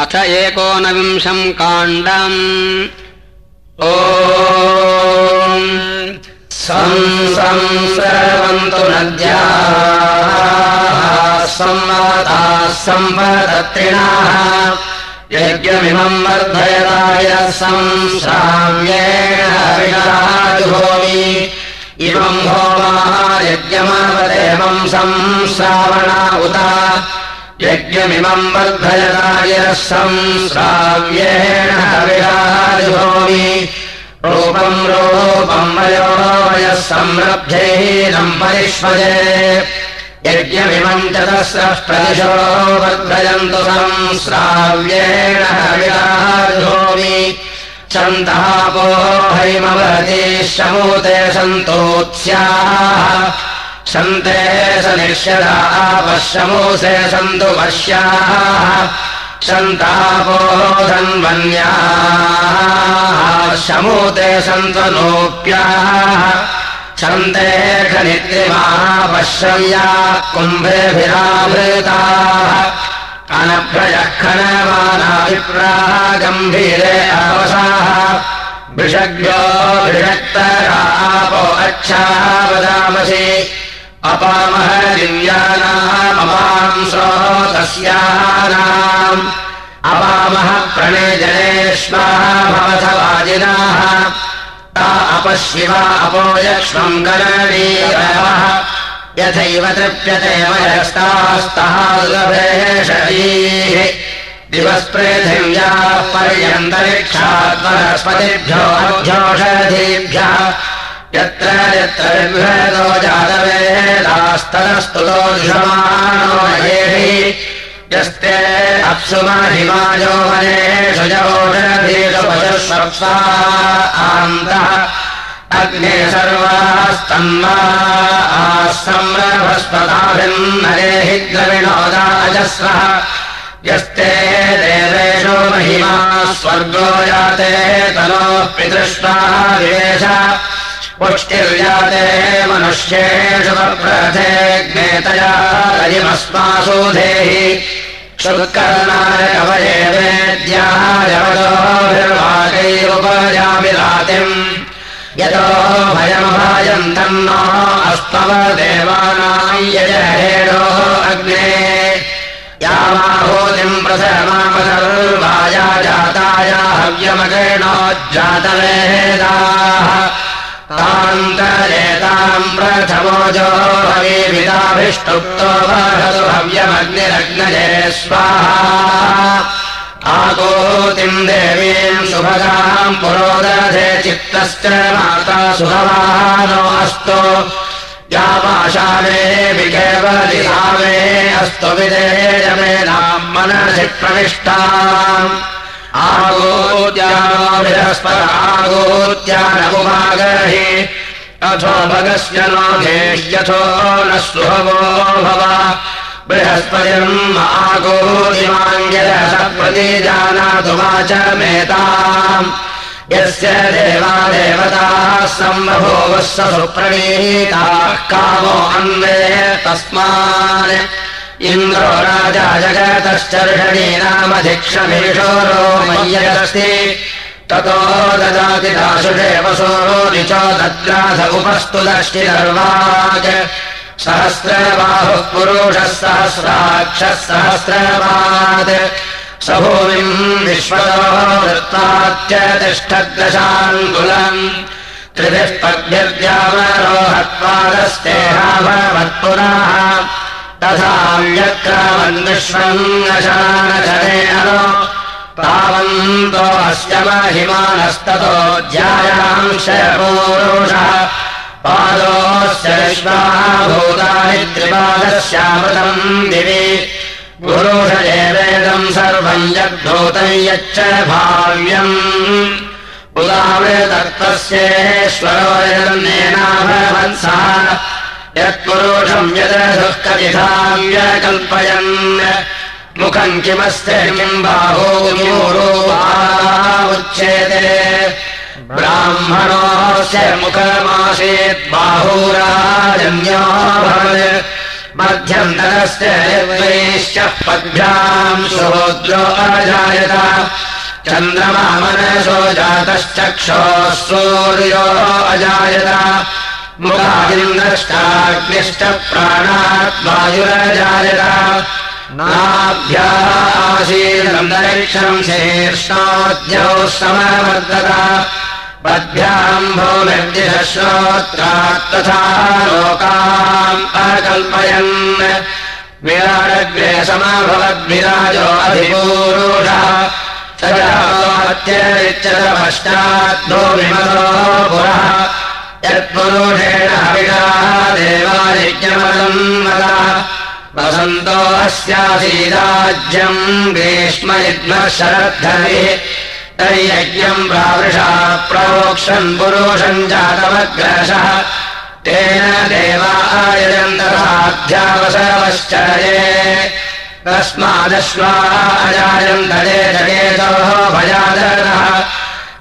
अथ एकोनविंशम् काण्डम्। ओ संसर्वन्तु नद्याः संवताः संवदत्रिणाः यज्ञमिमम् वर्धयदाय संश्राव्येण इमम् होमाः यज्ञमावदेवम् संश्रावणा उत यज्ञमिमम् वर्धयदाय संश्राव्येण विराजुहोमि रूपम् रूपम् वयो संरभ्यैनम् परिष्वजे यज्ञमिमम् चतस्रष्टदिशो वर्धयन्तु संश्राव्येण विराजुहोमि चन्दापो हैमवती शमूते सन्तोत्स्याः सन्ते स निश्यदा पश्यमोसे सन्तु पश्याः सन्तापो धन्वन्याः शमूते सन्तनोप्याः सन्ते खनित्रिमाः पश्यया कुम्भेभिरावृताः अनभ्रयः खनमानाभिप्राः गम्भीरे अवसाः वृषभ्यो वृषक्तरापो अच्छा वदामसि अपामः दिव्यानामपां स्रोतस्यानाम् अपामः प्रणयजनेष्वाभवथवाजिनाः ता अपशिवा अपोयक्ष्मम् करणीयवः यथैव तृप्यते वयस्तास्तहालभेषीः दिवस्पृथिव्याः पर्यन्तरिक्षात्मनस्पतिभ्यो अभ्योषधीभ्यः यत्र यत्र विभेदो जातवेदास्तरस्तुतो जुषमानो यस्ते अप्सुमहिमायो वनेषु योषधीषु पशुस्वप्सा आन्तः। अग्ने सर्वास्तन्वा आसंरभस्पदाभिन्नरे हि द्रविणोदाजस्रः यस्ते देवेषु महिमा स्वर्गो याते तनोः पितृष्टा विवेश पुष्टिर्याते मनुष्येषु प्रथे ज्ञेतया रजिमस्मासु धेहि शुल्कर्णाय कवये वेद्यायवदोभिर्वाकैरुपयामिलातिम् यतो भयमभायन्तम् नो अस्मव देवानाम् यजहेडोः अग्ने। यामाहूतिम् प्रथमापसर्वाया जाताया हव्यमगेणोज्जातवेदाः तान्तरेताम् प्रथमोजो भवेविदाभिष्टुप्तो वहतु हव्यमग्निरग्नये स्वाहा। आगोतिम् देवीम् सुभगाम् पुरोदधे चित्तश्च माता सुभवानो अस्तु। विकेवलिता मे अस्तु विदेय मे नाम् मनसि प्रविष्टाम् आगोत्यागोत्यानमुमागहि अथो भगस्य नो घेष्यथो न सुभवो भव। बृहस्पतिम् आगोदिमाङ्गिरस प्रतिजानातु वाच मेताम् यस्य देवा देवताः सम्बभूवः स सुप्रणीताः कामो अन्वे तस्मान् इन्द्रो राजा जगतश्चर्षणी नामधिक्षमेषोरो मय्यस्ति ततो ददाति उपस्तु दष्टिदर्वाज सहस्रबाहुः पुरुषः सहस्राक्षः सहस्रपात् स भूमिम् विश्वतो वृत्ताच्च तिष्ठद्दशाङ्कुलम् त्रिभिः पद्भिर्द्यावरोहत्पादस्तेहाभवत्पुराः तथा व्यक्रमन् विश्वम् नशानशने अनो तावन्तो अस्य महिमानस्ततो ज्यायांश पूरुषः पादोऽस्य विश्वाभूतानि त्रिपादस्यामृतम् दिवि पुरुषये वेदम् सर्वम् यद्भूतम् यच्च भाव्यम् उदावृतत्वस्येश्वरो यन्नेनाभवत्सा यत्पुरुषम् यदुःखविधाव्यकल्पयन् मुखम् किमस्ति किम् बाहूरो उच्येते ब्राह्मणोऽस्य मुखमासीत् भवत् मध्यन्तरस्य द्वैश्च पद्भ्याम् शोद्रो अजायत। चन्द्रमा मनसो जातश्चक्षोः सूर्यो अजायत मुखादिन्द्रष्टाग्निश्च प्राणात्मायुरजायत नाभ्याः आशीरन्तरिक्षम् शीर्ष्णोद्यौ समवर्तत पद्भ्याम् भूमिर्दिशश्रोत्रात् तथा लोकाम् अकल्पयन् विराडग्रे समभवद्विराजो अधिपूरुषः सजात्यरिच्यत विमलो पुरः यत्पुरुषेण हविषा देवायज्ञमलम् वदा। वसन्तो अस्यासीराज्यम् ग्रीष्मयुग्मः शरद्धरिः तैयज्ञम् प्रावृषा प्रोक्षन् पुरुषम् जातमग्रशः तेन देवायजन्तराध्यावसवश्चये तस्मादश्वा अजायन्तरे जगेतोः भजादरः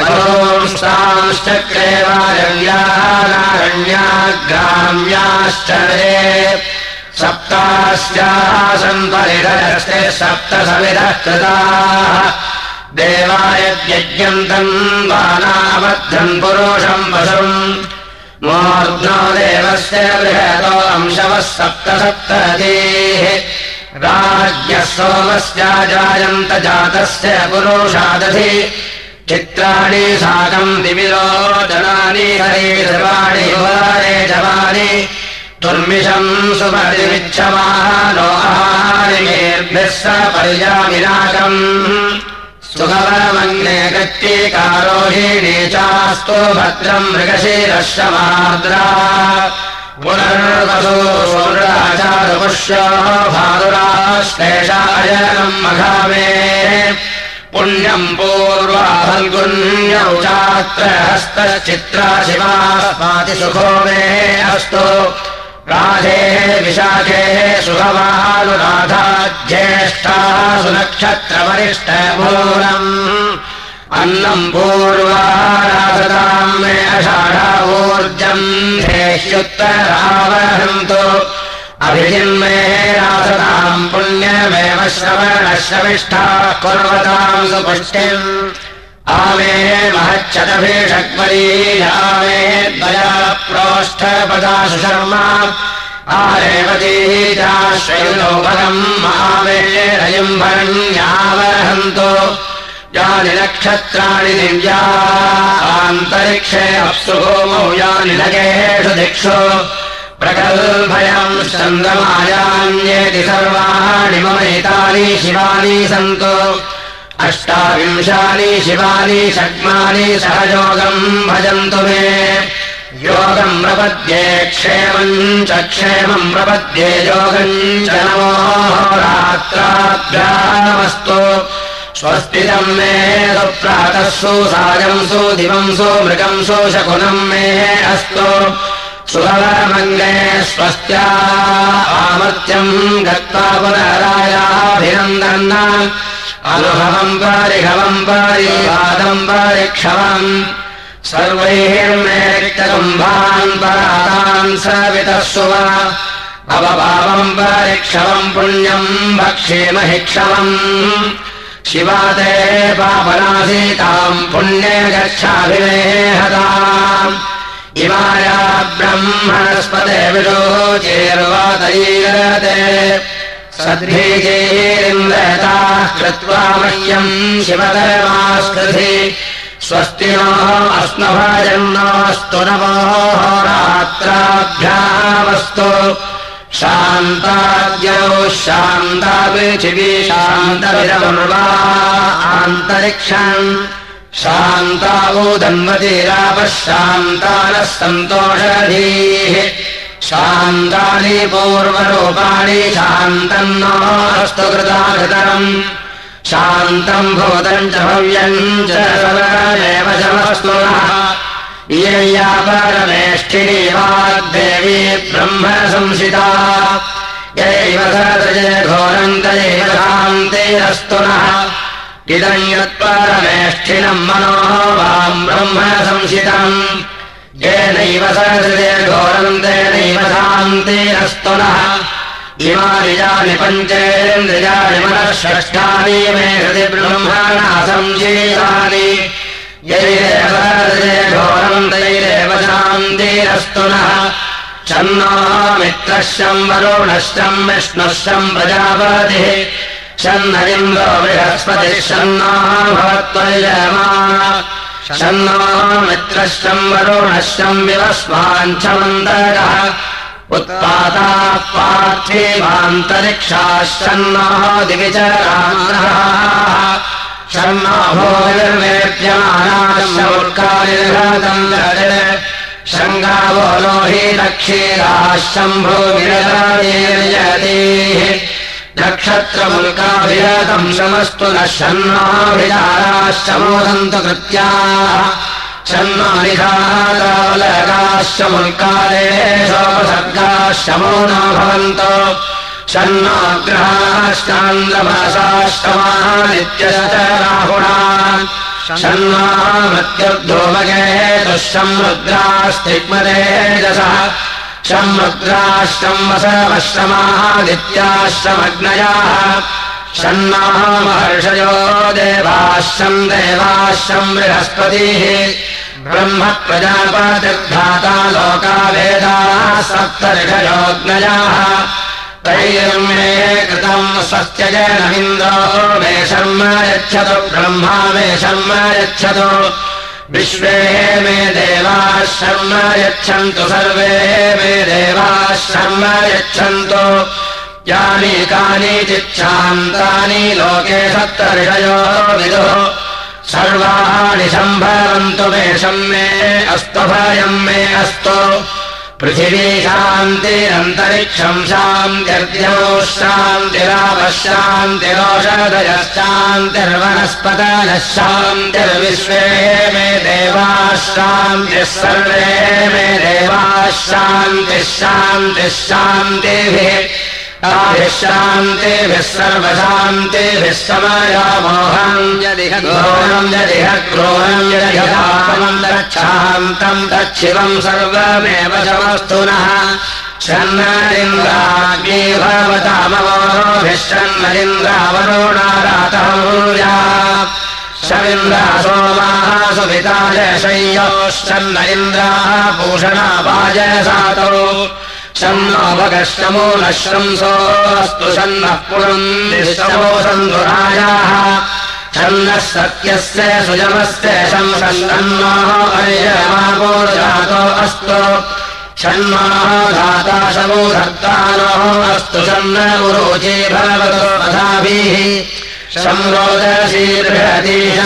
अजोंश्चांश्चक्रे वारण्यानारण्याग्राम्याश्च सप्तास्यासन् परिरस्ते सप्त समिदः कृताः। देवायज्ञम् तम् बाणाबद्धम् पुरुषम् वसुम्। मूर्ध्नो देवस्य बृहतो अंशवः सप्त सप्ततीः राज्ञः सोमस्याजायन्त जातस्य पुरुषादधि चित्राणि साकम् दिविलोचनानि हरे वारे जवानि दुर्मिषम् सुपरिमिच्छमानो आहारिमेर्भिः स पर्यामिनाकम् सुगवमग्ने गत्येकारोहिणी चास्तु भद्रम् मृगशीरश्रमाद्रा पुनर्वसो सोराचारुपुष्यो भारुराश्लेषायनम् मघामे पुण्यम् पूर्वा फल्गुन्यौ चात्र हस्तश्चित्रा शिवा स्मातिसुखो मे अस्तु। राधेः विशाखेः सुभवानुराधा ज्येष्ठाः सुनक्षत्रवरिष्ठमूलम् अन्नम् पूर्वाराधताम् मे अषाढा ऊर्जम् देह्युत्तरावहन्तु अभिजिन्मे राधताम् पुण्यमेव श्रवणश्रविष्ठाः कुर्वताम् सुपुष्टिम्। आमे महच्छतभिषक्वरी आमे द्वया प्रोष्ठपदासु शर्मा रयम् भरण्यावहन्तु यानि नक्षत्राणि दिव्या। आन्तरिक्षे अप्सु होमौ यानि नगेषु दिक्षु प्रकल्भयम् चन्द्रमायान्येति सर्वाणि मम एतानि शिवानि सन्तु। अष्टाविंशानि शिवानि षड्मानि सहयोगम् भजन्तु मे। योगम् प्रपद्ये क्षेमम् च क्षेमम् प्रपद्ये योगम् च नमो रात्राभ्यामस्तु। स्वस्तितम् मे सुप्रातः सुसायम् सुदिवम् सुमृगम् सुशकुनम् मे अस्तु सुभवमङ्गे स्वस्त्या आमर्त्यम् गत्वा पुनरायाभिनन्दन् अनुभवम् परिघवम् परिवादम् परिक्षवम् सर्वैर्मेरिक्तकुम्भान् परातान् सवितः सुव अवभावम् परिक्षवम् पुण्यम् भक्षेमहिक्षवम् शिवाते पापनासीताम् पुण्ये गच्छाभिमेहताम् इमाया सद्भिजेरिन्द्रताः कृत्वा मह्यम् शिवधर्मास्कृधि। स्वस्ति नो अस्मभजन्नोऽस्तु नमो रात्राभ्यामस्तु शान्ताद्यौ शान्ता पृथिवी शान्तविरमर्वा आन्तरिक्षम् शान्तावोदन्वतिरापः शान्तानः सन्तोषधीः शान्तानि पूर्वरूपाणि शान्तम् नास्तु कृताकृतरम्। शान्तम् भूतम् च भव्यम् च सर्वमेव शमस्तुनः इयया परमेष्ठिनी वाग्देवी ब्रह्म संसिता यैव सजय घोरन्तयैव शान्तिरस्तु नः इदम् यत्परमेष्ठिनम् मनोः वाम् ब्रह्म संसितम् येनैव सजय घोरन्तेनैव शान्तिरस्तु नः। इमानिजानि पञ्चेन्द्रियाणि मनः षष्ठानि मे हृदि ब्रह्मणा संशीलानि यैरेव घोरन्तैरेव शान्तिरस्तु नः। शन्नो मित्रश्चम् वरुणश्चम् विष्णुश्चम् प्रजापतिः शन्न इन्द्रो बृहस्पतिः शन्नो भवत्वयमा शन्नो मित्रश्चम् वरुणश्चम् विवस्माञ्छमन्तरः उत्पाताः पार्थिवान्तरिक्षाश्चन्नो दिविचरामः शन्नो भोगिर्वेद्यमानाशमुर्कालिर्घतम् शङ्गावो लोहि रक्षीराः शम्भोभिरयतीः नक्षत्रमुल्काभिरतम् शमस्तु न शन्नाभिचाराश्च मोदन्तु कृत्याः शन्नानिधारावलगाश्च मुल्कालेशोपसर्गाश्च मो न भवन्तो। शन्नाग्रहाश्चान्द्रभासाश्चमाः नित्यश्च राहुणा षण्मामत्यर्धोमगे दुःसमुद्रास्तिग्मतेजसः शमुद्राश्रम् वसवश्रमादित्याश्रमग्नयाः षण्मामहर्षयो देवाश्रम् देवाश्रम् बृहस्पतिः। ब्रह्म प्रजापतिर्धाता लोकावेदाः सप्तर्षयोग्नयाः तैर्मे कृतम् स्वस्य मे शर्म यच्छतु। ब्रह्मा मे शर्म यच्छतु विश्वे मे देवाः शर्म यच्छन्तु सर्वे मे देवाः शर्म यच्छन्तु। यानि कानि चिच्छान्तानि लोके सप्तर्षयो विदुः। सर्वाणि सम्भवन्तु मे शम्मे अस्तु भयम् मे अस्तु पृथिवी शान्तिरन्तरिक्षम् शान्तिरापः शान्तिरोषधयश्चान्तिर्वनस्पतयः शान्तिर्विश्वे मे देवाः शान्तिः सर्वे मे देवाः शान्तिः शान्तिः शान्तिभिः शान्तिभिः सर्वशान्तिभिः समयामोहम् यदिह घोरम् यदिह क्रोरम् यदिहापमम् दक्षान्तम् दक्षिवम् सर्वमेव समस्तु नः शन्नरिन्द्राग्नी भवतामवोभिश्चन्नरिन्द्रावरोणारातहूया शमिन्द्रा सोमाः सुविताय शय्योश्चन्न इन्द्राः भूषणा वाजसातौ शन्नोपगश्रमो न श्रंसोऽस्तु शन्नः पुरन्दिश्रमो सन्धुरायाः। छन्नः सत्यस्य सुजमस्य अस्तु। अस्तु। उरोचे भगवतो शन्नोऽब्धिः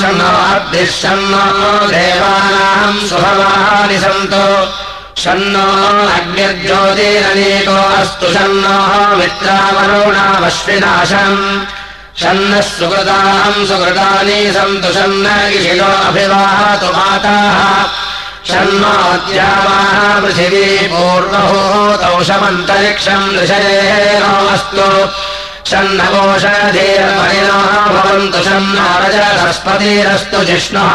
शन्नो देवानाम् सुभवानि सन्तो शन्नो अग्निर्ज्योतिरनेको अस्तु शन्नोः मित्रावरुणावश्विनाशम्। शन्नः सुकृताम् सुकृतानि सन्तु शन्न इषिलो अभिवाहतु माताः। षण्माद्यावाः पृथिवी पूर्वभूतौ शमन्तरिक्षम् ऋषयेनोऽस्तु षण्णवोषधीरमणिनः भवन्तु षण्णारजहस्पतिरस्तु जिष्णुः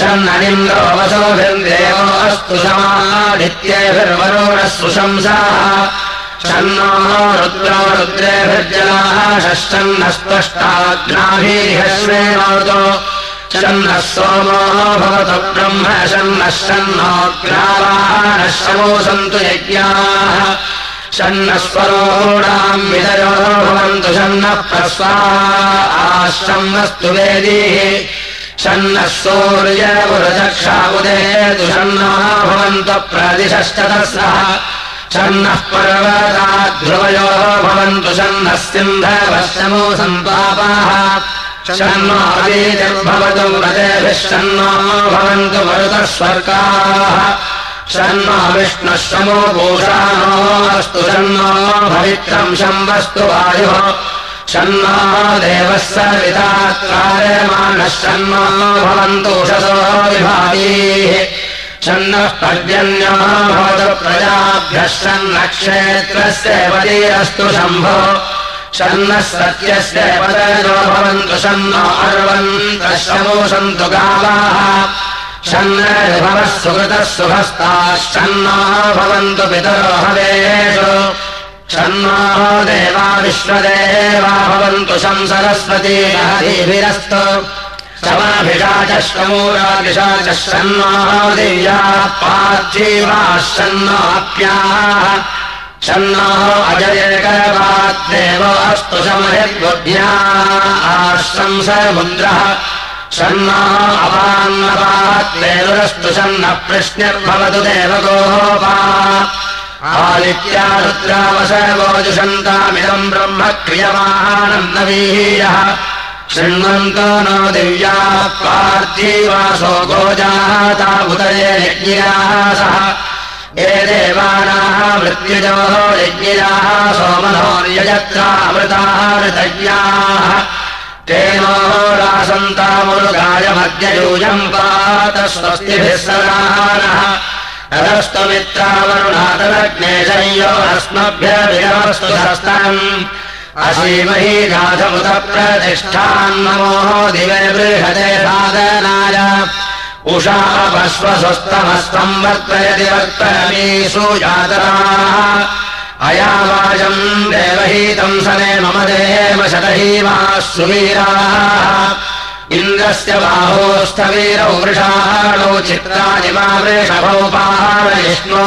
षण्णनिन्द्रो वसोभिर्देवो अस्तु समादित्यैभिर्वरुणः सुशंसाः षण्णो रुद्रो रुद्रेभिर्जनाः षष्ठन्नस्पष्टाग्नाभिर्हस्वेनोतो षण्णः सोमो भवतु ब्रह्म षण्णोऽग्रावाः शमो सन्तु यज्ञाः। षण्णस्वरोणाम् विदयो भवन्तु षण्णः प्रस्वाश्रम्नस्तु वेदीः षण्णः सूर्यपुरचक्षाबुदेतु षण्णः भवन्तु प्रदिशश्चतस्रः षण्णः पर्वताध्रुवयोः भवन्तु षण्णः सिन्धवश्रमो सम्पापाः षण्मादीतिर्भवतु व्रतेभिः षण्णो भवन्तु मरुतः स्वर्गाः षण्णो विष्णुः शमो भूषाणो अस्तु षण्णो भवित्रम् शम्बस्तु वायुः शन्नो देवः सवितात्कारमाणः शन्नो भवन्तु शसो विभागीः शन्नः पर्जन्यो भवतु प्रजाभ्यः शन्नक्षेत्रस्य पतीरस्तु शम्भो। शन्नः सत्यस्य पदयो भवन्तु शमो सन्तु गावाः। शन्नर्भवः सुकृतः सुभस्ताः शन्नो भवन्तु पितरो हवेषु शन्नो देवा विश्वदेवा भवन्तु शं सरस्वती हरिभिरस्तु समाभिषाचश्रमूरादिशा च शन्नो दिव्याः पार्थीवाः शन्नोऽप्याः शन्नो अजयकरवाद्देव अस्तु समयद्बुद्ध्या आश्रंस मुद्रः शन्नो अपान्नपाद्देवरस्तु शन्नः प्रश्निर्भवतु देवगोपा रुद्रावसवोजुषन्तामिदम् ब्रह्म क्रियमानन्दवीयः शृण्वन्तो नो दिव्याः पार्थीवासो गोजाता उदये यज्ञियाः सह ये देवानाः मृत्युजोः यज्ञियाः सोमनोर्यजत्रामृताः ऋतज्ञाः। तेनोरासन्तामुरुगायमद्ययूयम् पात स्वस्तिभिः सदानः रस्तुमित्रावरुणातलग्नेशय्यो अस्मभ्यभिरवस्तु हस्तम् अशीमही गाधमुदप्रतिष्ठान्नमो दिवे बृहते साधनाय उषा अपश्वस्वस्तमस्तम् वर्तयति वर्तमीषु जातराः अयावाजम् देवहीतम् सने मम देव शतहीवाः सुवीराः इन्द्रस्य बाहोस्थवीरौ वृषाणौ चित्राणि मा वृषभौ पारयिष्णो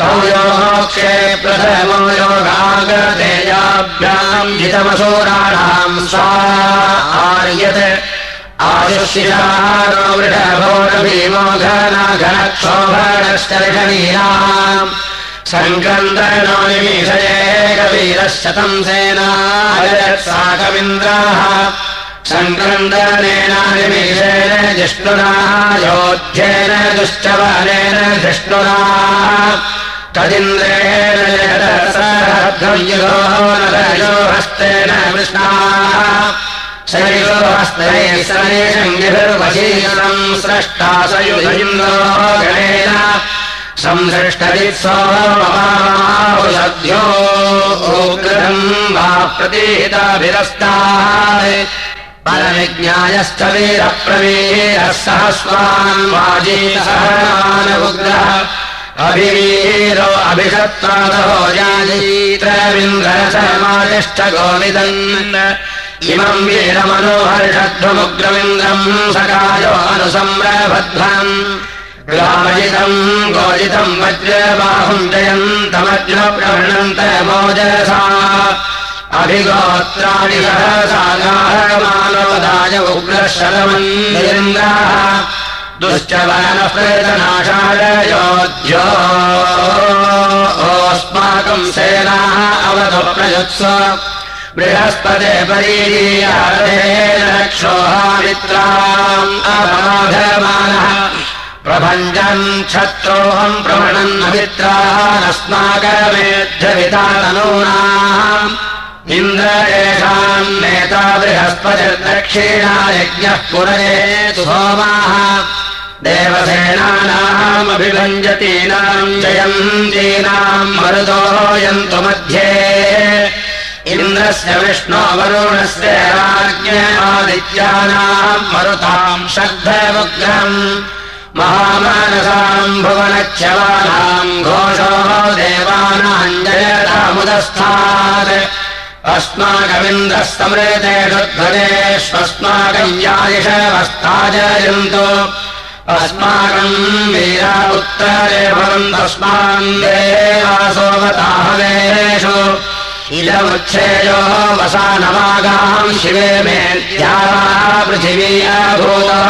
तौ योक्षे प्रथमो योगागतेयाभ्याम् जितमसूराणाम् सा आर्यत्। आयुष्यारो वृषभोरभीमो घनघनक्षोभणश्च ऋषणीनाम् सङ्क्रन्दनो निमीषये कवीरः शतम् सेनायत्साकमिन्द्राः सङ्क्रन्दनेनानिमीषेण जिष्णुना योध्येन दुश्चवनेन जिष्णुना। तदिन्द्रेण हस्तेन कृष्णाः। सनेशङ्गिभिर्वशीलम् स्रष्टा सयुधयुन्दो गणेन। संसृष्टजित्सोऽसद्यो उग्रहम् वा प्रतीताभिरस्ताः परविज्ञायश्च वीरप्रवीरः सहस्वान् वाजीसहनानुग्रह अभिवीरो अभिषत्वादो जाजीत्रविन्द्रसमादिष्ट गोविदन्। इमम् वीरमनोहर्षध्वमुग्रमिन्द्रम् सकायो अनुसम्रभध्वम् ग्रामजितम् गोजितम् वज्रबाहुम् जयन्तमज्रप्रवृणन्त मोजसा अभिगोत्राणि सहसागाहमानवदाय उग्रशलमन्दिन्द्राः दुश्च वनप्रेतनाशालयोध्यो ओस्माकम् सेनाः अवधु प्रयुत्स बृहस्पते क्षोहामित्राम् अबाधमानः प्रभञ्जन् क्षत्रोऽहम् प्रवणन् मित्रानस्माकमेध्यवितानूनाम् इन्द्र एषाम् नेता बृहस्पतिर्दक्षिणा यज्ञः पुरे सोमाः। देवसेनानामभिभञ्जतीनाम् जयन्तीनाम् मरुतोयन्तु मध्ये। इन्द्रस्य विष्णोवरुणस्य राज्ञादित्यानाम् मरुताम् शब्दमुग्रम् महामानसाम् भुवनक्षवानाम् घोषो देवानाम् जयतामुदस्थात् अस्माकमिन्द्रस्तमृतेषु ध्वजेष्वस्माकम् यायिषवस्ताजयन्तु अस्माकम् वीरा उत्तरे भवन्तस्मान् देवासोमताहवेषु। इदमुच्छेयो वसानमागाम् शिवे मेत्याः पृथिवी अभूता।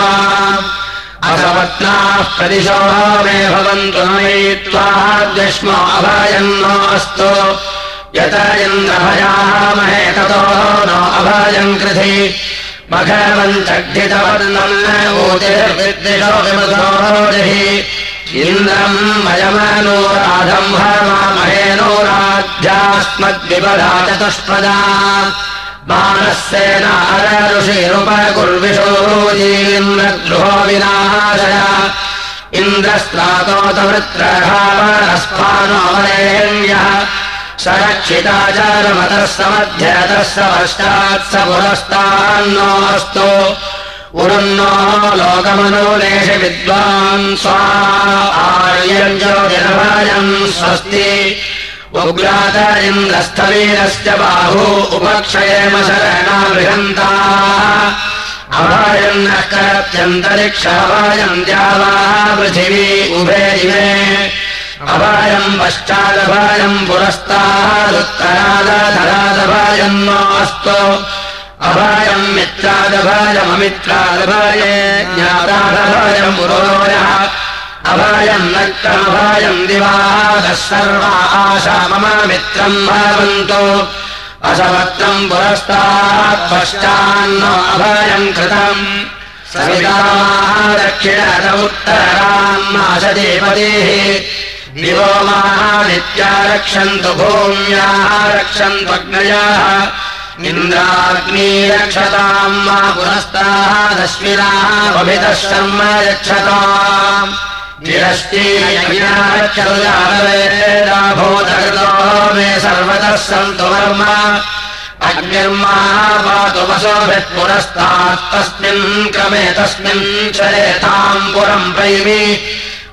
असवत्नाः प्रदिशो मे भवन्तु नयित्वा यत इन्द्रभयामहे ततो नो अभयम् कृधि। मघवञ्चग्धितवर्णन्नोतिर्विद्दिशोऽभिमधोः इन्द्रम् वयमनोराधम् हरमामहेनोराध्यास्मद्विपदा चतुष्पदा। मानस्येनारऋषिरुपकुर्विशोजीन्द्रगृहो विनाशय। इन्द्रस्त्रातोतवृत्रस्फानोमरेण्यः स रक्षिताचारमतः समध्यतः स पश्चात् स पुरस्तान्नोऽस्तु उरुन्नो लोकमनोलेश विद्वान् स्वा आर्यञ्जोजनभाजम् स्वस्ति। उग्रात इन्द्रस्थवीरश्च बाहू उपक्षयेम शरणा बृहन्ता। अभायम् नः करत्यन्तरिक्षाभायम् द्यावा पृथिवी उभे इमे अभायम् पश्चादभायम् पुरस्तादुत्तरादधरादभायम् नास्तु अभायम् मित्रादभायममित्रादभाये ज्ञातादभायम् पुरोयः अभायम् नक्तमभायम् दिवादः सर्वा आशा मम मित्रम् भवन्तु। असमत्रम् पुरस्तात् पश्चान्न अभयम् कृतम् सवितामादक्षिणत उत्तरान्नाशदेवदेः दिवो मादित्या रक्षन्तु भूम्याः रक्षन्त्वग्नयाः इन्द्राग्नी रक्षताम् मा पुरस्तादश्विनाः भवितः शर्म रक्षताम् गिरश्चीयक्षरुजाभूतकृतो मे सर्वतः सन्तु वर्म। अग्निर्मा पातु वसोभिः पुरस्तात् तस्मिन् क्रमे तस्मिन् चरेताम् पुरम् प्रैमि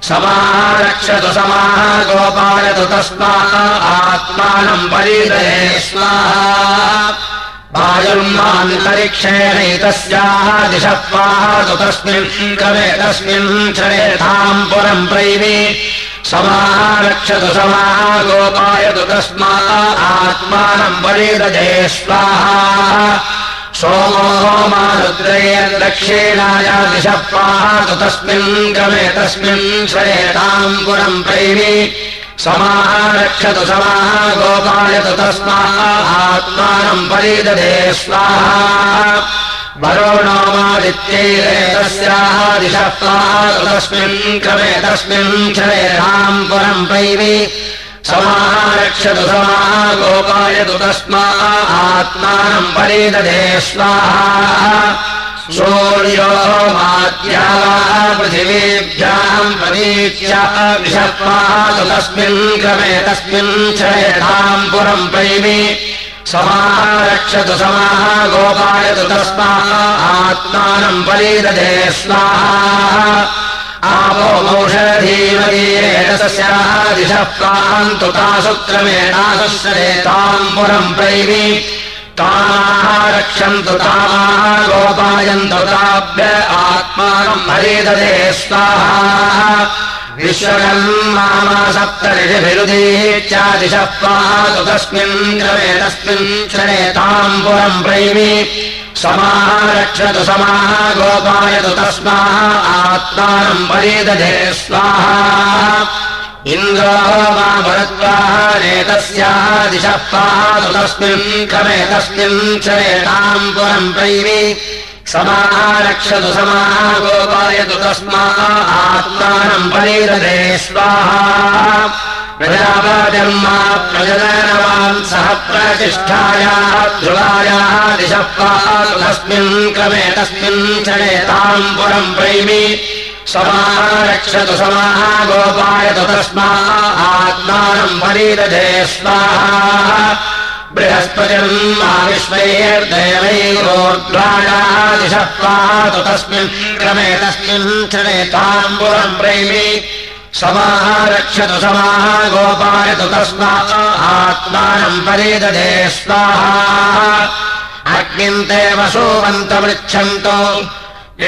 समारक्षतु समाः गोपायतु तस्मात् आत्मानम् परिदये स्वाहा। वायुर्मान्तरिक्षेणैतस्याः दिशत्वाः तस्मिन् कवे तस्मिन् चरेथाम् पुरम् प्रैवि। समारक्षतु समाः गोपायतु तस्मात् आत्मानम् परिदजे स्वाहा सोमो मारुद्रैर्दक्षिणाय दिशत्वाः तस्मिन् गमे तस्मिन् श्रेताम् पुरम् प्रैवि समारक्षतु समाः गोपायतु तस्माः आत्मानम् परिदधे स्वाहा। वरुणो मादित्यैरेतस्याः दिशः तस्मिन् क्रमे तस्मिन् क्षरेणाम् पुरम् पैवि समारक्षतु समाः गोपायतु तस्माः आत्मानम् परिदधे स्वाहा। सूर्यो मात्या पृथिवीभ्याम् प्रतीच्या विषत्वातु तस्मिन् क्रमे तस्मिन् चयताम् पुरम् प्रैमि। समारक्षतु समाः गोपायतु तस्माः आत्मानम् परिदधे स्वाहा। आपो मौषधीमदीरेतस्याः दिशः पान्तु पुरम् प्रैमि तामाः रक्षन्तु तामाः गोपायन्तु ताभ्य आत्मानम् हरिददे स्वाहा। विश्वकम् मामा सप्तऋषिभिरुदीत्यादिशः पातु तस्मिन् क्रमे तस्मिन् श्रेताम् पुरम् प्रैमि समाः रक्षतु समाः गोपायतु तस्माः आत्मानम् परिदधे स्वाहा। इन्द्रो मा भरद्वाहानेतस्याः दिशः पातु तस्मिन् क्रमे तस्मिन् चरेणाम् पुरम्। प्रैवि समारक्षतु समाः गोपायतु तस्माः आत्मानम् परिदधे स्वाहा प्रजापतिर्मा प्रजननवान् सह प्रतिष्ठायाः ध्रुवायाः दिशः पातु तस्मिन् क्रमे तस्मिन् चरेताम् पुरम् प्रैमि। समारक्षतु समाः गोपायतु तस्माः आत्मानम् परिदधे स्वाहा। बृहस्पतिर्मा विश्वैर्देवैरोर्ध्वायाः दिशः पातु तस्मिन् क्रमे तस्मिन् क्षणेताम् पुरम् प्रेमि समारक्षतु समाः गोपायतु तस्माः आत्मानम् परिदधे स्वाहा। अग्निन्ते वसुवन्तमृच्छन्तु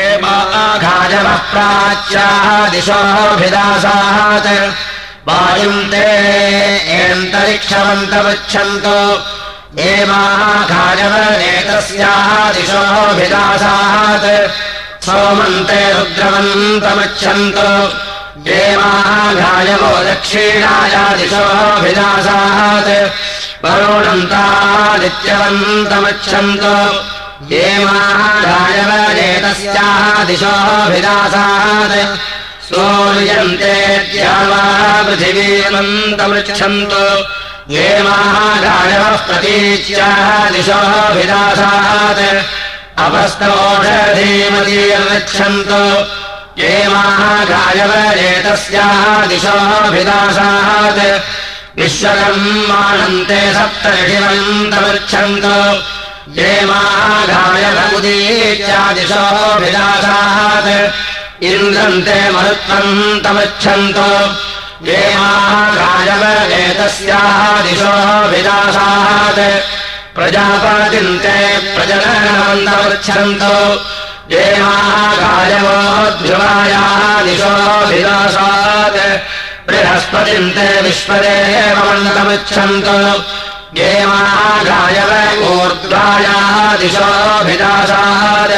एमाघाजवः प्राच्याः दिशोऽभिदासात् वायुम् ते एन्तरिक्षमन्तपृच्छन्तु एमाघाजवनेतस्याः दिशोऽभिदासात् सोमन्ते रुद्रवन्तमच्छन्तु एमाघाजवो दक्षिणाया दिशोऽभिदासात् वरुणन्तादित्यवन्तमच्छन्तु। येमारायवनेतस्याः दिशोऽभिदासात् सूर्यन्ते द्यावा पृथिवीमन्तमृच्छन्तु। ये महागायवः प्रतीच्याः दिशोऽभिदासात् अपस्तमोषधीमतीर्गच्छन्तु ये महागायव एतस्याः दिशोऽभिदासात् विश्वकर्माणन्ते सप्तषिवन्तमृच्छन्तु ये महागायवमुदीत्यादिशोऽभिदासात् इन्द्रन्ते मरुत्वम् तमृच्छन्तु ये महागायव एतस्याः दिशोऽभिदासात् प्रजापतिन्ते ये महागायवोऽध्रुवायाः दिशोऽभिदासात् बृहस्पतिन्ते विश्वदेवमण्डलमिच्छन्तु ये महागायव ऊर्ध्वायाः दिशोऽभिदासात्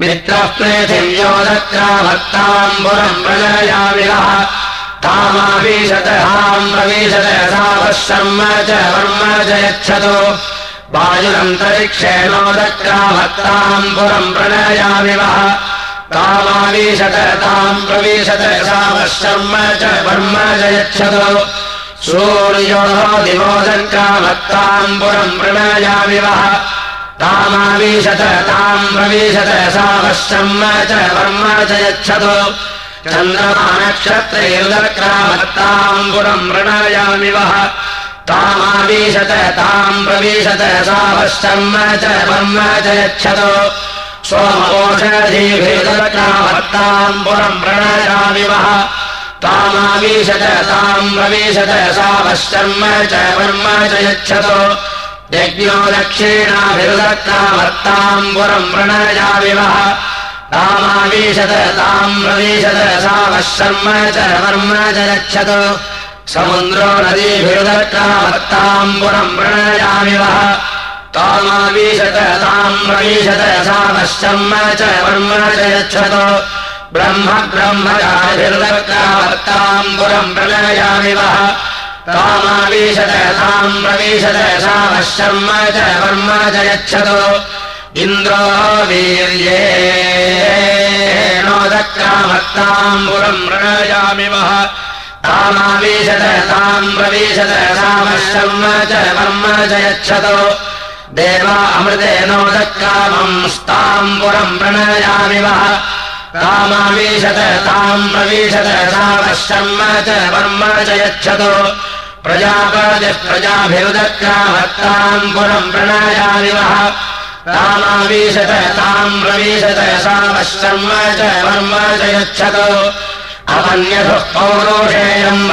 मित्रः पृथिव्यो दत्राभक्ताम्बुरम् प्रजयाविलः तामावीशतहाम् प्रवीशत सावः शर्म च वर्म च यच्छतु दत्राभक्ताम्बुरम् प्रणयाविवः तामावीशत ताम् प्रवीशत सावः शर्म च वर्म च दिवो दत्राभक्ताम्बुरम् प्रणयाविवः तामावीशत ताम् प्रवीशत च वर्म च यच्छतु। चन्द्रमानक्षत्रैर्दक्रामत्ताम् प्रणयामि वः ताम् प्रवीशत सावश्चर्म च वर्म च यच्छतो। सोमोषधीभिर्दक्रामत्ताम् पुरम् प्रणयामि वः तामावीशत ताम् प्रवीशत सावश्चर्म च वर्म च यच्छतो। यज्ञो दक्षिणाभिर्दक्रामत्ताम् पुरम् प्रणयामि वः तामावीशत ताम् प्रवीशत सावः शर्म च वर्म च यच्छत समुद्रो नदीभिरुदक्रामत्ताम् पुरम् प्रणयामि वः। तामावीशत ताम् प्रवीशत सावः शर्म च वर्म च यच्छत। ब्रह्म ब्रह्मचाभिरुदक्रामत्ताम् पुरम् प्रणयामि वः। तामावीशत सावः शर्म च वर्म च यच्छत। इन्द्रो वीर्ये नोदक्रामत्ताम् पुरम् प्रणयामि वः तामावीशत ताम् प्रवीशत सामश्रम च वर्म च यच्छतो। देवा अमृतेनोदक्रामम् स्ताम् पुरम् प्रणयामि वः। तामावीशत ताम् प्रवीशत सामश्रम च वर्म च यच्छतो। प्रजापतिः प्रजाभिरुदक्रामत्ताम् पुरम् प्रणयामि वः। तामावीशत ताम् प्रवीशत च वर्म च यच्छतो अपन्यथुः पौरोषेयम्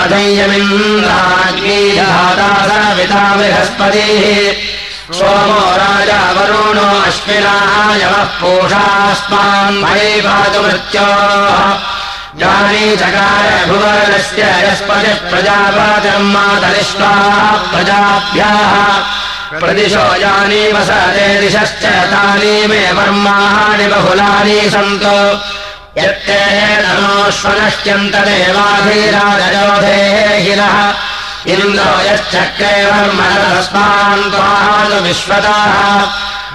बृहस्पतिः सोमो राजा वरुणो अश्विनाः यवः पूषास्मान् मयि पातु मृत्योः जानी चकार भुवनस्य यस्पतिः प्रजापातिर्मातरिष्टाः प्रजाभ्याः। प्रदिशो जानीव स ते दिशश्च तानि मे वर्माणि बहुलानि सन्तो यत्ते नमोष्वनश्यन्तदेवाधीराजयोधेहिनः इन्द्रो यश्चक्रे वर्मस्मान् विश्वताः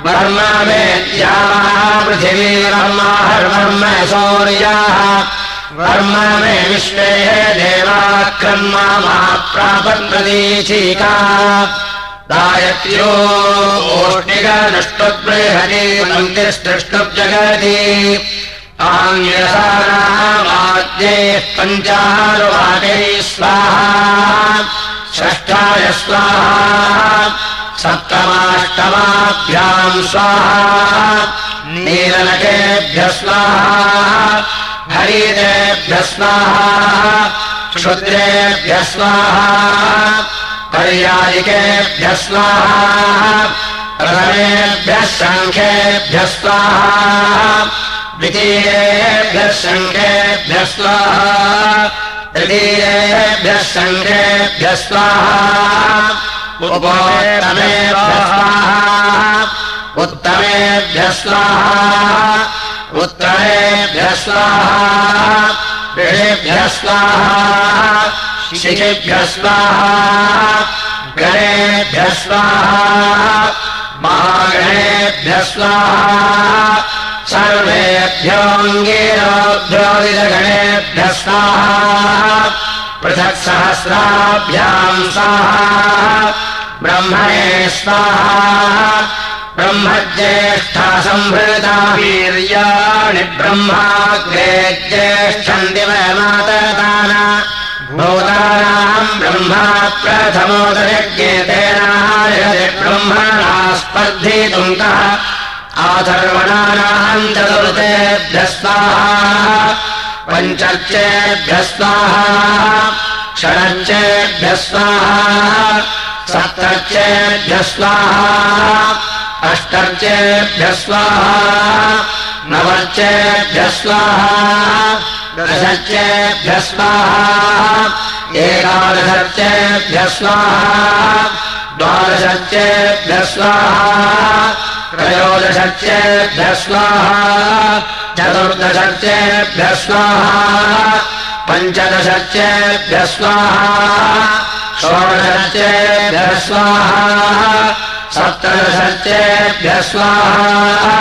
वर्म वेद्याः पृथिवी वर्माहर्वर्म सौर्याः। वर्म मे विश्वे देवाक्रन्मा महाप्रापन्प्रदीचीका दायत्यो ओष्णिकनष्टुबृहति मन्दिरस्तृष्टुब्जगति आङ्ग्यसानावाद्यैः पञ्चारुवादैः स्वाहा। षष्ठाय स्वाहा। सप्तमाष्टमाभ्याम् स्वाहा। नीलनकेभ्यः स्वाहा। हरितेभ्यः स्वाहा। क्षुद्रेभ्यः स्वाहा। पर्यायिकेभ्यः स्वाहा। प्रथमेभ्यः शङ्खेभ्यः स्वाहा। द्वितीयेभ्यः शङ्खेभ्यः स्वाहा तृतीयेभ्यः शङ्खेभ्यः स्वाहा उपोत्तमेभ्यः स्वाहा उत्तमेभ्यः स्वाहा उत्तरेभ्यः स्वाहा ऋषेभ्यः स्वाहा शिखिभ्यः स्वाहा गणेभ्यः स्वाहा महागणेभ्यः स्वाहा सर्वेभ्योऽङ्गीरोभ्योदितगणेभ्यः स्वाहा पृथक् सहस्राभ्याम् स्वाहा ब्रह्मणे स्वाहा ब्रह्मज्येष्ठा सम्भृता वीर्याणि ब्रह्माग्रे ज्येष्ठम् दिवमाततान भूतानाम् ब्रह्मा प्रथमोदयज्ञेतेनाय ब्रह्मणा स्पर्धितुम् कः आथर्वणानाम् चतुर्थेभ्यः स्वाहा पञ्चर्चेभ्यः स्वाहा षडर्चेभ्यः स्वाहा सप्तर्चेभ्यः स्वाहा अष्टर्चेभ्यः स्वाहा नवर्चेभ्यः स्वाहा त्रयोदशर्चेभ्यः स्वाहा। चतुर्दशर्चेभ्यः स्वाहा। पञ्चदशर्चेभ्यः स्वाहा। षोडशर्चेभ्यः स्वाहा। सप्तदशर्चेभ्यः स्वाहा।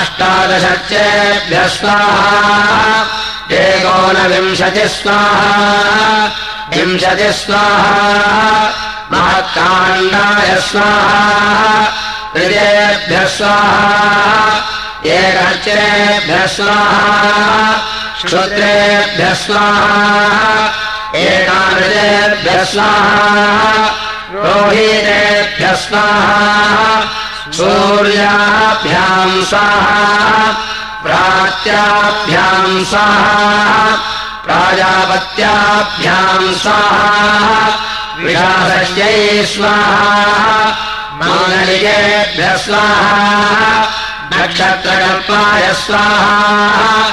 अष्टादशर्चेभ्यः स्वाहा। एकोनविंशतिः स्वाहा। विंशतिः स्वाहा। महत्काण्डाय स्वाहा हृदयेभ्यः स्वाहा। एकर्चेभ्यः स्वाहा। श्रोत्रेभ्यः स्वाहा। एकाहृदेभ्यः स्वाहा। रोहितेभ्यः स्वाहा। सूर्याभ्याम् स्वाहा। विशासस्यै स्वाहा स्वाहा नक्षत्रकल्पाय स्वाहा।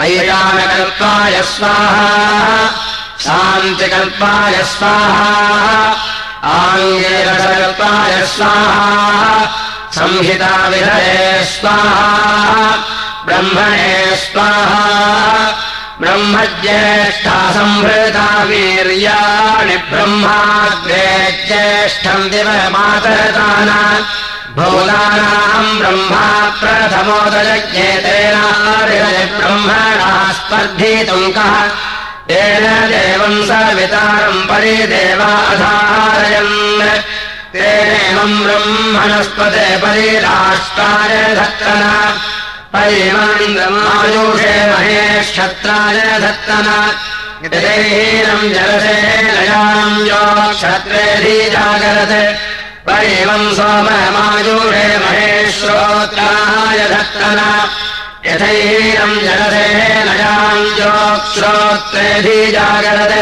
वैराणकल्पाय स्वाहा। शान्तिकल्पाय स्वाहा। आङ्गेरसकल्पाय स्वाहा। संहिताविधये स्वाहा। ब्रह्मणे स्वाहा ब्रह्मज्येष्ठा सम्भृता वीर्याणि ब्रह्माग्रे ज्येष्ठम् दिवमातरतान भूतानाम् ब्रह्मा प्रथमोदयज्ञेतेन ब्रह्मणा स्पर्धितुम् कः तेन देवम् सवितारम् परिदेवाधारयन् तेनेवम् ब्रह्मणस्पते परिराष्ट्राय धत्तना परिमायुषे महेक्षत्राय धत्तन। हीनम् जलसे नयाम् यो क्षत्रेऽधिजागरत् परिमम् सोममायुषे महेश्रोत्राय धत्तन। यथैहीनम् जलसे नयाम् यो श्रोत्रेऽधिजागरत्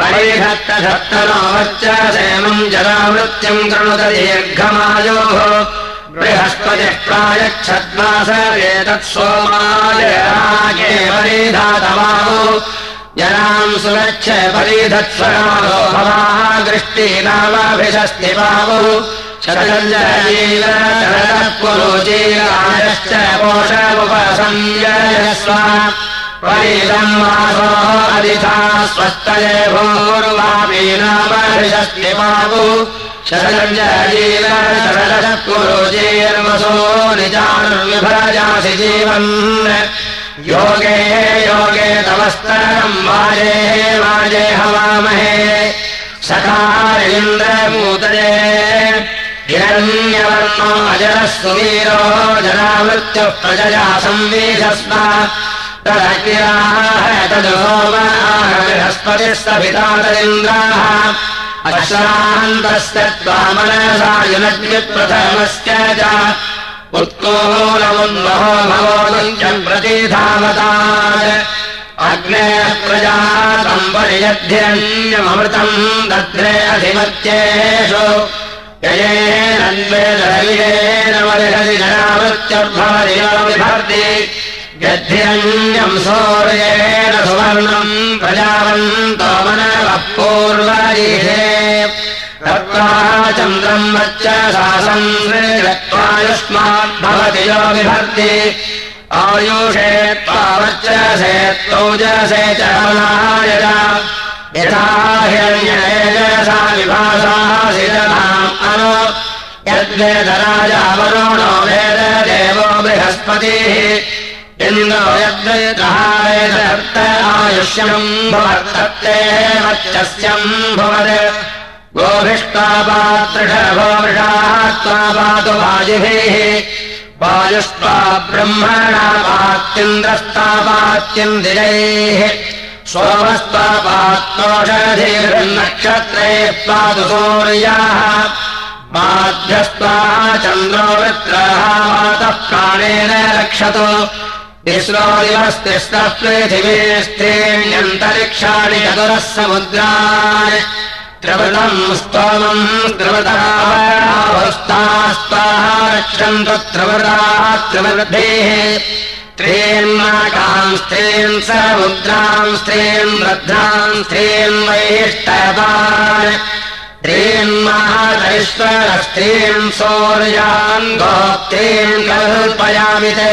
परिधत्तधत्तनो वच्च सेमम् जलावृत्त्यम् कृणुत दीर्घमायोः बृहस्पतिः प्रायच्छद्मास एतत् सोमाय रागे परिधातमाहो जनाम् सुगच्छ परिधत्स्वरालो भवाः गृष्टीनामाभिषस्ति बाहुः पुरुचीरायश्च पोषमुपसंयस्व परिदम् वासो अधिथा स्वस्तये शरञ्जील शरदः कुरुजीर्मसो निजानुर्विभजासि जीवन्। योगे योगे तमस्तरम् वाजे वाजे हवामहे। सखारेन्द्रमूतये हिरण्यवर्णो अजरः सुवीरो जनामृत्युः प्रजया संवीशस्व तदोवाहृहस्पतिः सभितातरिन्द्राः च उत्कोलमुन्महो प्रतिधावतात् अग्ने प्रजातम् परियध्यन्यमृतम् दध्रे अधिमत्येषु ययेनन्वेदरविरेण वरिहरिजनावृत्यर्भवरियो विभर्ति गद्धिरन्यम् सौर्येण सुवर्णम् प्रजावन्तो मनवः पूर्वरीहे दत्त्वा चन्द्रम् वच्च सासम् श्रीरत्वायुष्माद्भवति यो विभर्ति। आयुषे त्वावच्च सेत्तौजसे च मनायज यथा हिरण्येजसा विभासासिदनाम् अनु। यद्वेदराजा वरुणो वेददेवो बृहस्पतिः इन्द्रो यद्वैतहायदर्त आयुष्यम् भवत्तत्ते वच्चस्यम् भवत्। गोभिष्टापातृषभो वृषात्वा पातु वाजिभिः वायुष्टा ब्रह्मणापात्यन्द्रस्तापात्यन्दिरैः सोमस्तापात्मोषधीर्नक्षत्रे पातु सूर्याः चन्द्रो वृत्राः मातः प्राणेन रक्षतु तिस्रो दिवस्तिस्तः पृथिवीस्त्रीण्यन्तरिक्षाणि चतुरः समुद्रान् त्रिवृतम् स्तोमम् त्रिवृद्धेः। स्त्रीन्माकाम् स्त्रीन् समुद्राम् स्त्रीन् वृद्धाम् स्त्रीन् वैष्टवान् स्त्रीन्महाधैश्वरस्त्रीन् सौर्यान् गोत्रीन् कल्पयामि ते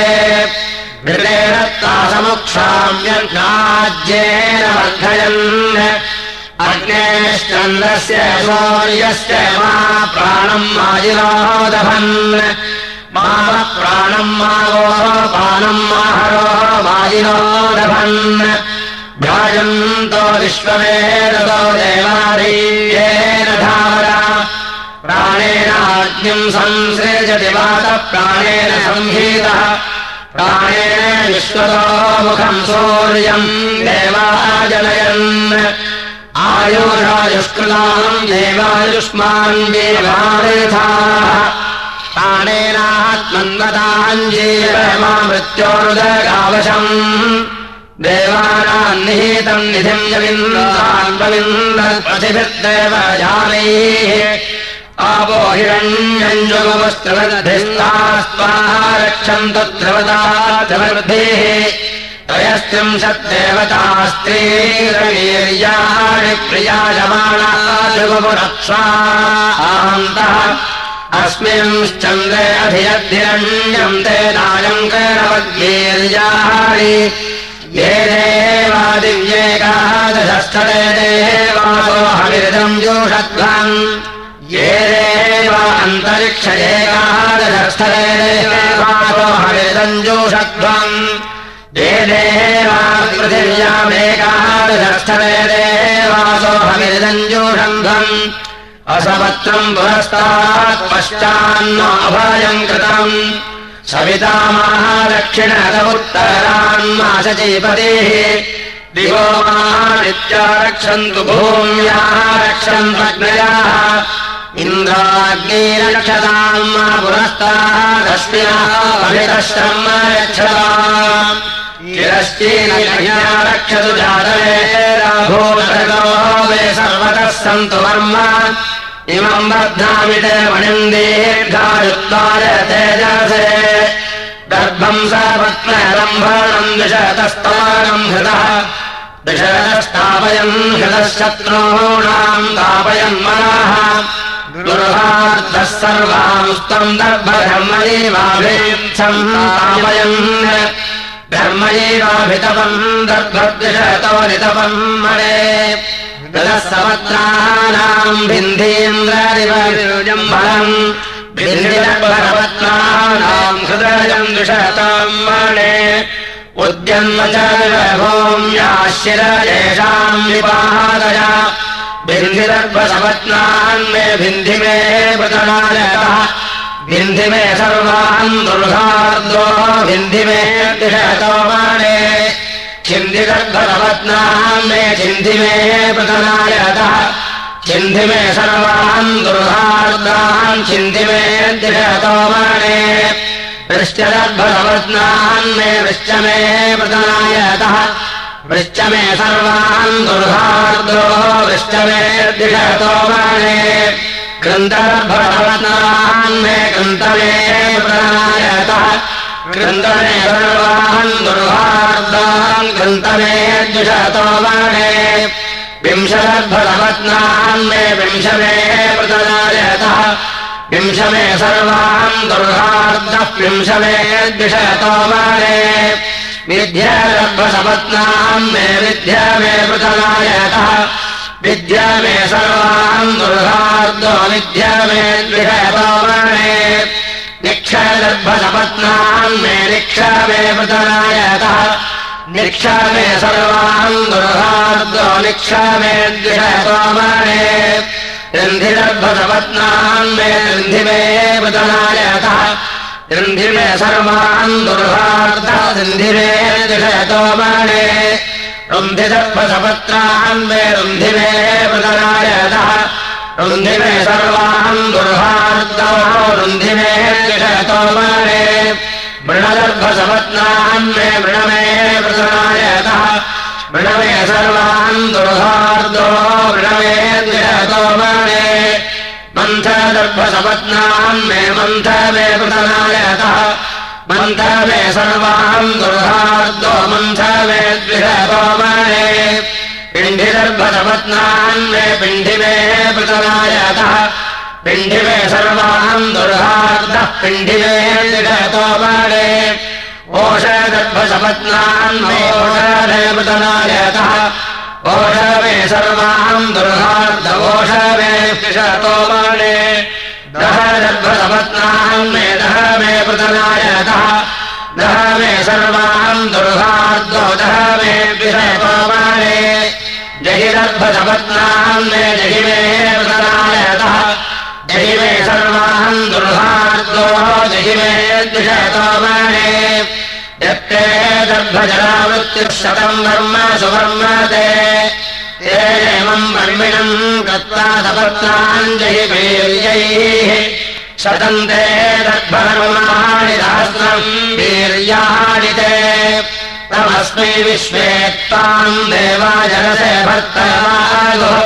समुक्षाम्यज्ञाज्येन वर्धयन्। अग्नेश्चन्द्रस्य शौर्यस्य मा प्राणम् माजिरोदभन् मा प्राणम् मावोः पानम् माहरोः माजिरोदभन् भ्राजन्तो विश्वमेरतो देवारीयेन धारा प्राणेनाज्ञम् संसृजति वातः प्राणेन प्राणेन विश्वतो मुखम् सौर्यम् देवाजनयन्। आयुरायुष्कृताम् देवायुष्मान् देवारेथाः प्राणेनात्मन्वताम् जीव मा मृत्योरुदगावशम् देवानाम् निहितम् निधिम् जविन्द्रान्वविन्दप्रतिभिर्देव जानैः आपो हिरण्यञ्जुगवस्त्रवदधिस्तास्त्वाः रक्षन्तु द्रवता च त्रयस्त्रिंशद्देवतास्त्रीरवीर्याणि प्रियायमाणान्तः अस्मिंश्चन्द्रे नायङ्करवद्वीर्याणि ये देवादिव्येकादशस्थले देवासोऽहविरदम् जोषध्वम् ये देवान्तरिक्ष एकादशस्थले देवासोऽहविरदम् जोषध्वम् ये देवा पृथिव्यामेकादशस्थले देवासोऽहमिदञ्जोषन्धम् असपत्रम् पुरस्तात् पश्चान्न अभयम् कृतम् सविता महादक्षिणदमुत्तरान्माशचीपतेः दिवो मानित्या रक्षन्तु भूम्याः रक्षन्तग्नयाः यच्छता रक्षतु जातवेभूतो वे सर्वतः सन्तु वर्म। इमम् बध्नामि ते मणिम् दीर्घायुत्वाय तेजसे। गर्भम् सर्वत्नरम्भणम् दिशतस्तवानम् हृदः। दिशतस्तापयन् हृदः शत्रूणाम् तापयन् मनः दुर्हार्धः सर्वांस्तम् दर्भधर्मयेवाभिच्छम् तापयन् धर्मयैवाभितपम् दर्भद्विषतो नितपम् मणे समत्राणाम् भिन्धीन्द्रदिवम् बलम् भिन्दिरपरपत्राणाम् हृदयम् द्विषताम् मणे। उद्यन्म च येषाम् विपादया विन्धिरत्वसपत्नान्मे भिन्धिमे वृतनायतः भिन्धिमे सर्वान् दुर्धाद्रो भिन्धिमे दिशतोमाने छिन्धिरत्वसपत्नान्मे छिन्धिमे वृतनायतः छिन्धिमे सर्वान् दुर्धार्दान् छिन्धिमे दिशतोमाने वृश्चरद्भसपत्नान्मे वृश्चमे वृतनायतः वृश्च मे सर्वान् दुर्धार्दो वृश्च मे दिषतो बाणे कृन्दर्भवनान् मे कृन्तमे प्रणायतः। सर्वान् दुर्हार्दान् कृन्तमे द्विषतो बाणे विंशदर्भवत्नान् मे विंशमे प्रतनायतः विंशमे सर्वान् दुर्हार्दः विंशमे द्विषतो बाणे विद्यारब्धसपत्नाम् मे विद्या मे पृथनायतः विद्या मे सर्वान् दुर्हार्दो विद्या मे द्विषयतोरणे मे निक्षा मे पृथनायतः निक्षा मे सर्वान् दुर्हार्दो निक्षा मे द्विषयतोरणे रन्धिरर्भसपत्नान् मे रन्धिमे पृथनायतः गृन्धिरे सर्वान् दुर्भार्ता सिन्धिरे दिषयतो मरणे रुन्धिसर्वसपत्रान् मे रुन्धिरे मृतरायतः रुन्धिमे सर्वान् दुर्भार्तो रुन्धिमे दिषयतो मरणे मृणगर्भसपत्नान् मे मृणमे मृतरायतः मृणमे सर्वान् दुर्भार्तो मृणमे दिषयतो मरणे मन्थ दर्भसपत्नाम् मे मन्थ मे प्रतनायतः मन्थ मे सर्वाम् दुर्धार्दो मन्थ मे द्विषोमणे पिण्डिदर्भसपत्नान् मे पिण्डिमे प्रतनायतः पिण्डिमे सर्वाम् दुर्हार्दः पिण्डिमे द्विषोमणे ओषदर्भसपत्नान् मे ओषधे प्रतनायतः ओषवे सर्वाम् दुर्हार्दवोषवे त्रिशतो माणे दह दध्वरमत्नाम् मे दह मे दह मे सर्वान् दुर्भार्दो दह मे त्रिशतो माणे जहि मे जहि मे पृतनाय जहि मे सर्वान् दुर्भार्दो जहि मे त्रिशतो माणे यत्ते दर्भजरावृत्तिः शतम् सुवर्मते ते तेमम् वर्मिणम् कृत्वा सपत्नान् जहि वीर्यैः शतम् ते दर्भर्माणि सहस्रम् वीर्याणि ते। तमस्मै विश्वे त्वाम् देवाजलसे भर्तमागुः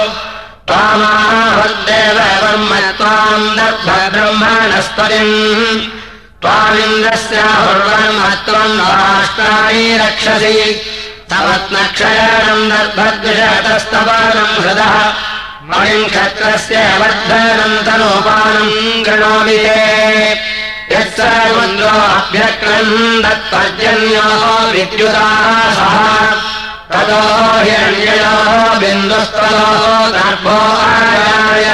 त्वामाहद्देव वर्म त्वाम् दर्भ ब्रह्मणस्पतिम् त्वामिन्द्रस्याहुर्वर्म त्वम् राष्ट्राणि रक्षसि तवत्नक्षयाणम् नर्भद्विषतस्तवानम् हृदः मणिङ्क्षत्रस्य वर्धनम् तनोपानम् कृणोमि ते यत्सर्वन्द्रोऽभ्यक्रन्दत्पर्जन्यो विद्युदाः सः ततो हिरण्ययो बिन्दुस्तलो दर्भो आयाय